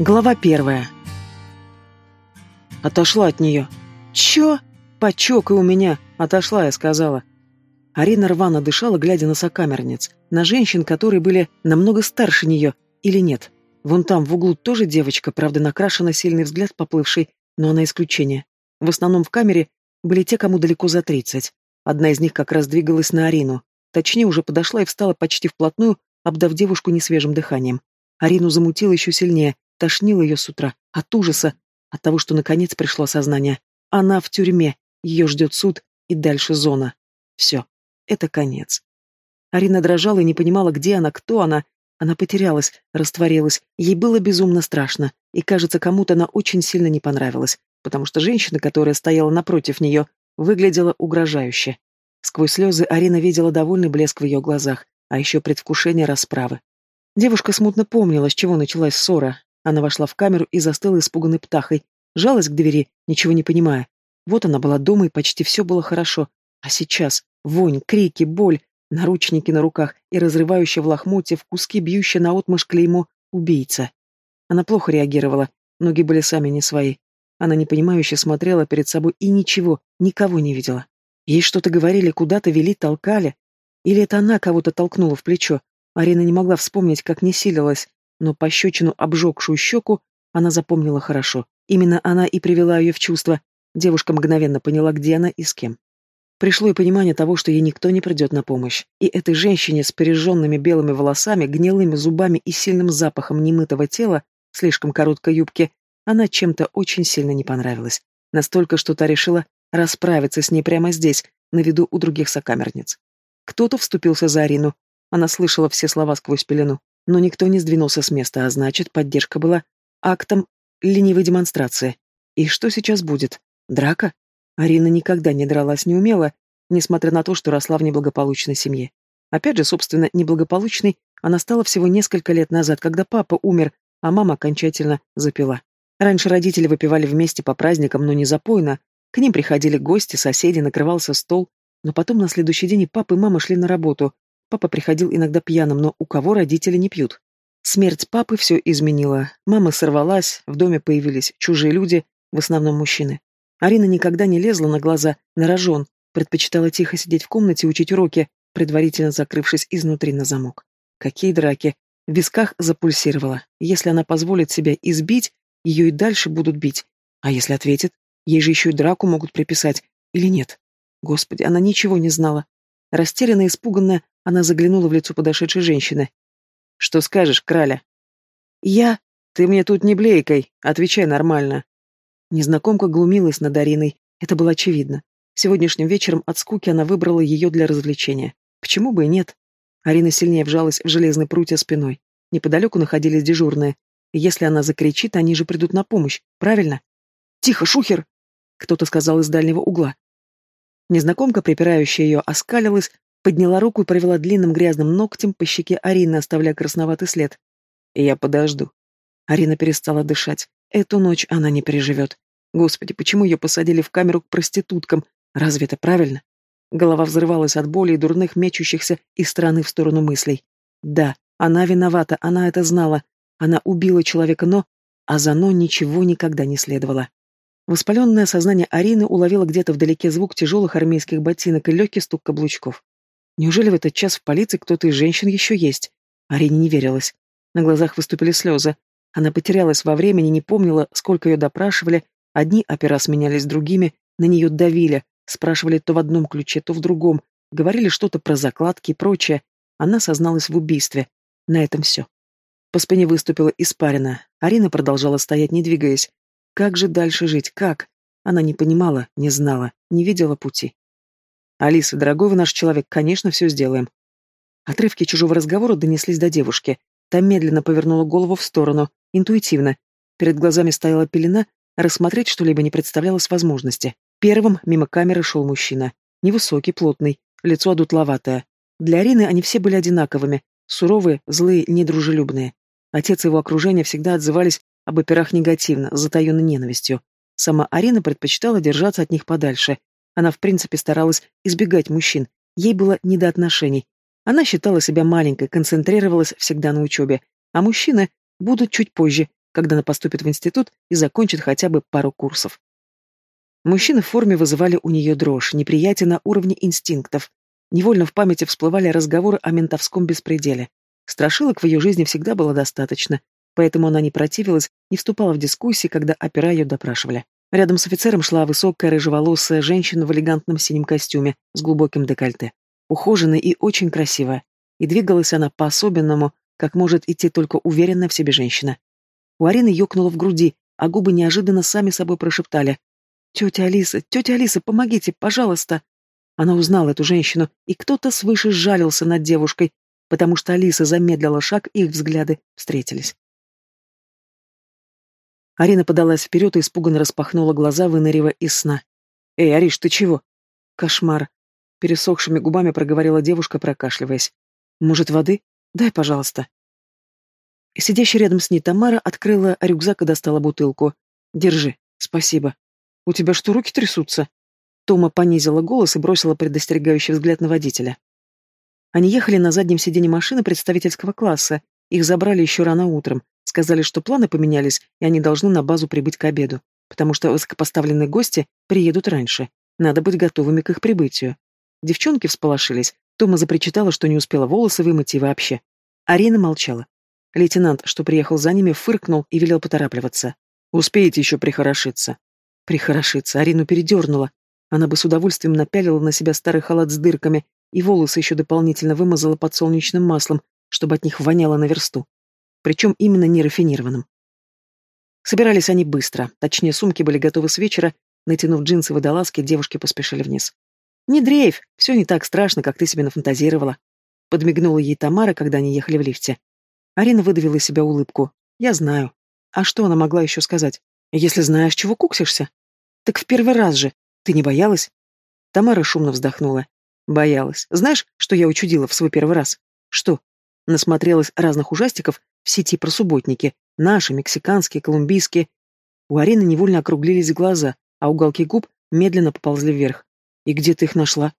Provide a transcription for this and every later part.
Глава первая. Отошла от нее. Чё? Почок и у меня. Отошла, я сказала. Арина рвано дышала, глядя на сокамерниц, на женщин, которые были намного старше нее, или нет. Вон там, в углу, тоже девочка, правда, накрашена, сильный взгляд поплывший, но она исключение. В основном в камере были те, кому далеко за тридцать. Одна из них как раз двигалась на Арину. Точнее, уже подошла и встала почти вплотную, обдав девушку несвежим дыханием. Арину замутило еще сильнее, Тошнило ее с утра. От ужаса. От того, что наконец пришло сознание. Она в тюрьме. Ее ждет суд. И дальше зона. Все. Это конец. Арина дрожала и не понимала, где она, кто она. Она потерялась, растворилась. Ей было безумно страшно. И, кажется, кому-то она очень сильно не понравилась. Потому что женщина, которая стояла напротив нее, выглядела угрожающе. Сквозь слезы Арина видела довольный блеск в ее глазах, а еще предвкушение расправы. Девушка смутно помнила, с чего началась ссора, она вошла в камеру и застыла испуганной птахой, жалась к двери, ничего не понимая. Вот она была дома, и почти все было хорошо. А сейчас вонь, крики, боль, наручники на руках и разрывающая в лохмотье в куски бьющая наотмашь клеймо «убийца». Она плохо реагировала, ноги были сами не свои. Она непонимающе смотрела перед собой и ничего, никого не видела. Ей что-то говорили, куда-то вели, толкали. Или это она кого-то толкнула в плечо? Арина не могла вспомнить, как не силилась, но пощечину, обжегшую щеку, она запомнила хорошо. Именно она и привела ее в чувство. Девушка мгновенно поняла, где она и с кем. Пришло и понимание того, что ей никто не придет на помощь. И этой женщине с пореженными белыми волосами, гнилыми зубами и сильным запахом немытого тела, слишком короткой юбки, она чем-то очень сильно не понравилась. Настолько, что та решила расправиться с ней прямо здесь, на виду у других сокамерниц. Кто-то вступился за Арину. Она слышала все слова сквозь пелену. Но никто не сдвинулся с места, а значит, поддержка была актом ленивой демонстрации. И что сейчас будет? Драка? Арина никогда не дралась не умела, несмотря на то, что росла в неблагополучной семье. Опять же, собственно, неблагополучной она стала всего несколько лет назад, когда папа умер, а мама окончательно запила. Раньше родители выпивали вместе по праздникам, но не запойно. К ним приходили гости, соседи, накрывался стол. Но потом на следующий день и папа, и мама шли на работу, Папа приходил иногда пьяным, но у кого родители не пьют? Смерть папы все изменила. Мама сорвалась, в доме появились чужие люди, в основном мужчины. Арина никогда не лезла на глаза, на рожон, предпочитала тихо сидеть в комнате и учить уроки, предварительно закрывшись изнутри на замок. Какие драки! В висках запульсировала. Если она позволит себя избить, ее и дальше будут бить. А если ответит, ей же еще и драку могут приписать. Или нет? Господи, она ничего не знала. Растерянная и испуганная, она заглянула в лицо подошедшей женщины. «Что скажешь, краля?» «Я...» «Ты мне тут не блейкой, отвечай нормально». Незнакомка глумилась над Ариной, это было очевидно. Сегодняшним вечером от скуки она выбрала ее для развлечения. Почему бы и нет? Арина сильнее вжалась в железный прутья спиной. Неподалеку находились дежурные. если она закричит, они же придут на помощь, правильно? «Тихо, шухер!» — кто-то сказал из дальнего угла. Незнакомка, припирающая ее, оскалилась, Подняла руку и провела длинным грязным ногтем по щеке Арины, оставляя красноватый след. «Я подожду». Арина перестала дышать. Эту ночь она не переживет. Господи, почему ее посадили в камеру к проституткам? Разве это правильно? Голова взрывалась от боли и дурных мечущихся из стороны в сторону мыслей. Да, она виновата, она это знала. Она убила человека, но... А за «но» ничего никогда не следовало. Воспаленное сознание Арины уловило где-то вдалеке звук тяжелых армейских ботинок и легкий стук каблучков. Неужели в этот час в полиции кто-то из женщин еще есть? Арине не верилось. На глазах выступили слезы. Она потерялась во времени, не помнила, сколько ее допрашивали. Одни опера сменялись другими, на нее давили, спрашивали то в одном ключе, то в другом, говорили что-то про закладки и прочее. Она созналась в убийстве. На этом все. По спине выступила испарина. Арина продолжала стоять, не двигаясь. Как же дальше жить? Как? Она не понимала, не знала, не видела пути. «Алиса, дорогой вы наш человек, конечно, все сделаем». Отрывки чужого разговора донеслись до девушки. Та медленно повернула голову в сторону, интуитивно. Перед глазами стояла пелена, рассмотреть что-либо не представлялось возможности. Первым мимо камеры шел мужчина. Невысокий, плотный, лицо одутловатое. Для Арины они все были одинаковыми, суровые, злые, недружелюбные. Отец и его окружение всегда отзывались об операх негативно, затаенной ненавистью. Сама Арина предпочитала держаться от них подальше, она, в принципе, старалась избегать мужчин. Ей было не до отношений. Она считала себя маленькой, концентрировалась всегда на учебе. А мужчины будут чуть позже. когда она поступит в институт и закончит хотя бы пару курсов. Мужчины в форме вызывали у нее дрожь, неприятие на уровне инстинктов. Невольно в памяти всплывали разговоры о ментовском беспределе. Страшилок в ее жизни всегда было достаточно, поэтому она не противилась, не вступала в дискуссии, когда опера ее допрашивали. Рядом с офицером шла высокая рыжеволосая женщина в элегантном синем костюме с глубоким декольте. Ухоженная и очень красивая. И двигалась она по-особенному, как может идти только уверенная в себе женщина. У Арины ёкнуло в груди, а губы неожиданно сами собой прошептали. «Тетя Алиса, тетя Алиса, помогите, пожалуйста!» Она узнала эту женщину, и кто-то свыше сжалился над девушкой, потому что Алиса замедлила шаг, и их взгляды встретились. Арина подалась вперед и испуганно распахнула глаза, выныривая из сна. «Эй, Ариш, ты чего?» «Кошмар!» Пересохшими губами проговорила девушка, прокашливаясь. «Может, воды? Дай, пожалуйста». Сидящая рядом с ней Тамара открыла рюкзак и достала бутылку. «Держи, спасибо. У тебя что, руки трясутся?» Тома понизила голос и бросила предостерегающий взгляд на водителя. Они ехали на заднем сиденье машины представительского класса. Их забрали еще рано утром. Сказали, что планы поменялись, и они должны на базу прибыть к обеду, потому что высокопоставленные гости приедут раньше. Надо быть готовыми к их прибытию. Девчонки всполошились. Тома запричитала, что не успела волосы вымыть и вообще. Арина молчала. Лейтенант, что приехал за ними, фыркнул и велел поторапливаться. «Успеете еще прихорошиться». Прихорошиться. Арину передернула. Она бы с удовольствием напялила на себя старый халат с дырками и волосы еще дополнительно вымазала подсолнечным маслом, чтобы от них воняло на версту причем именно нерафинированным. Собирались они быстро, точнее, сумки были готовы с вечера, натянув джинсы и водолазки, девушки поспешили вниз. «Не дрейф, все не так страшно, как ты себе нафантазировала», — подмигнула ей Тамара, когда они ехали в лифте. Арина выдавила из себя улыбку. «Я знаю. А что она могла еще сказать? Если знаешь, чего куксишься? Так в первый раз же. Ты не боялась?» Тамара шумно вздохнула. «Боялась. Знаешь, что я учудила в свой первый раз?» «Что?» Насмотрелась разных ужастиков в сети про субботники. Наши, мексиканские, колумбийские. У Арины невольно округлились глаза, а уголки губ медленно поползли вверх. И где ты их нашла?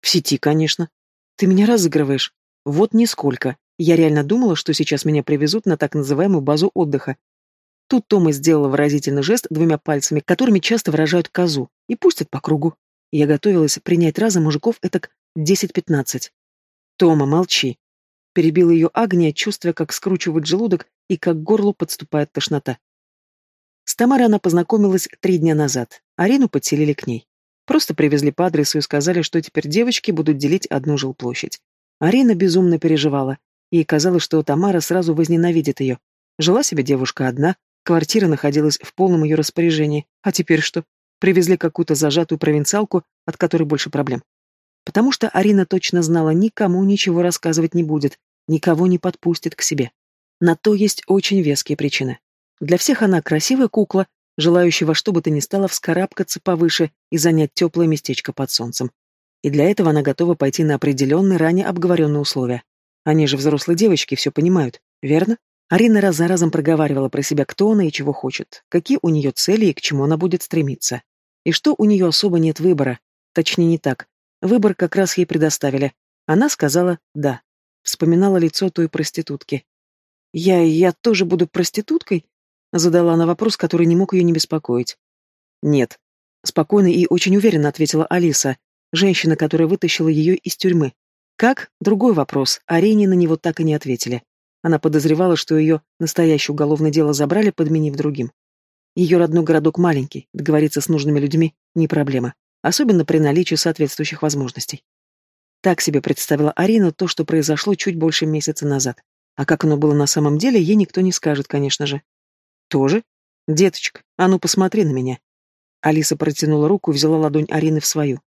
В сети, конечно. Ты меня разыгрываешь. Вот нисколько. Я реально думала, что сейчас меня привезут на так называемую базу отдыха. Тут Тома сделала выразительный жест двумя пальцами, которыми часто выражают козу, и пустят по кругу. Я готовилась принять разом мужиков этак десять-пятнадцать. Тома, молчи. Перебила ее Агния, чувствуя, как скручивает желудок и как к горлу подступает тошнота. С Тамарой она познакомилась три дня назад. Арину подселили к ней. Просто привезли по адресу и сказали, что теперь девочки будут делить одну жилплощадь. Арина безумно переживала. Ей казалось, что Тамара сразу возненавидит ее. Жила себе девушка одна, квартира находилась в полном ее распоряжении. А теперь что? Привезли какую-то зажатую провинциалку, от которой больше проблем. Потому что Арина точно знала, никому ничего рассказывать не будет, никого не подпустит к себе. На то есть очень веские причины. Для всех она красивая кукла, желающая во что бы то ни стало вскарабкаться повыше и занять теплое местечко под солнцем. И для этого она готова пойти на определенные, ранее обговоренные условия. Они же взрослые девочки, все понимают, верно? Арина раз за разом проговаривала про себя, кто она и чего хочет, какие у нее цели и к чему она будет стремиться. И что у нее особо нет выбора. Точнее, не так. Выбор как раз ей предоставили. Она сказала «да». Вспоминала лицо той проститутки. «Я... я тоже буду проституткой?» Задала она вопрос, который не мог ее не беспокоить. «Нет». Спокойно и очень уверенно ответила Алиса, женщина, которая вытащила ее из тюрьмы. Как? Другой вопрос. Арене на него так и не ответили. Она подозревала, что ее настоящее уголовное дело забрали, подменив другим. Ее родной городок маленький, договориться с нужными людьми – не проблема особенно при наличии соответствующих возможностей. Так себе представила Арина то, что произошло чуть больше месяца назад. А как оно было на самом деле, ей никто не скажет, конечно же. Тоже? Деточка, а ну посмотри на меня. Алиса протянула руку и взяла ладонь Арины в свою.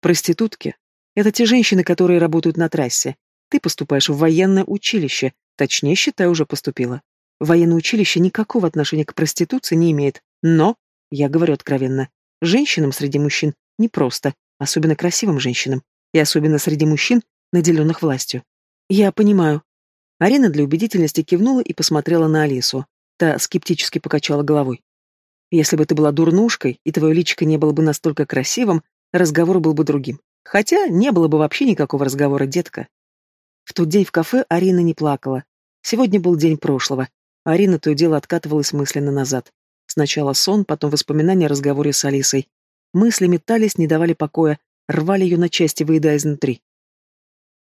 Проститутки — это те женщины, которые работают на трассе. Ты поступаешь в военное училище, точнее, считай, уже поступила. Военное училище никакого отношения к проституции не имеет, но, я говорю откровенно, женщинам среди мужчин непросто, особенно красивым женщинам, и особенно среди мужчин, наделенных властью. Я понимаю. Арина для убедительности кивнула и посмотрела на Алису. Та скептически покачала головой. Если бы ты была дурнушкой, и твое личико не было бы настолько красивым, разговор был бы другим. Хотя не было бы вообще никакого разговора, детка. В тот день в кафе Арина не плакала. Сегодня был день прошлого. Арина то и дело откатывалась мысленно назад. Сначала сон, потом воспоминания о разговоре с Алисой. Мысли метались, не давали покоя, рвали ее на части, выедая изнутри.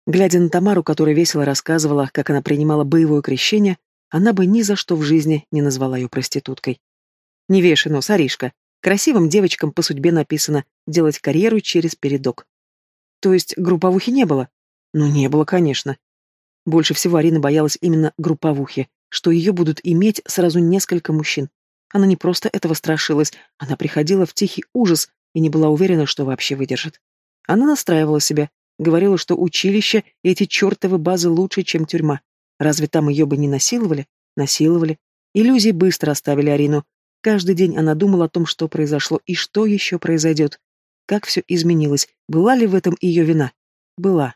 Глядя на Тамару, которая весело рассказывала, как она принимала боевое крещение, она бы ни за что в жизни не назвала ее проституткой. Не вешай нос, Аришка. Красивым девочкам по судьбе написано делать карьеру через передок. То есть групповухи не было? Ну, не было, конечно. Больше всего Арина боялась именно групповухи, что ее будут иметь сразу несколько мужчин. Она не просто этого страшилась, она приходила в тихий ужас и не была уверена, что вообще выдержит. Она настраивала себя, говорила, что училище и эти чертовы базы лучше, чем тюрьма. Разве там ее бы не насиловали? Насиловали. Иллюзии быстро оставили Арину. Каждый день она думала о том, что произошло и что еще произойдет. Как все изменилось. Была ли в этом ее вина? Была.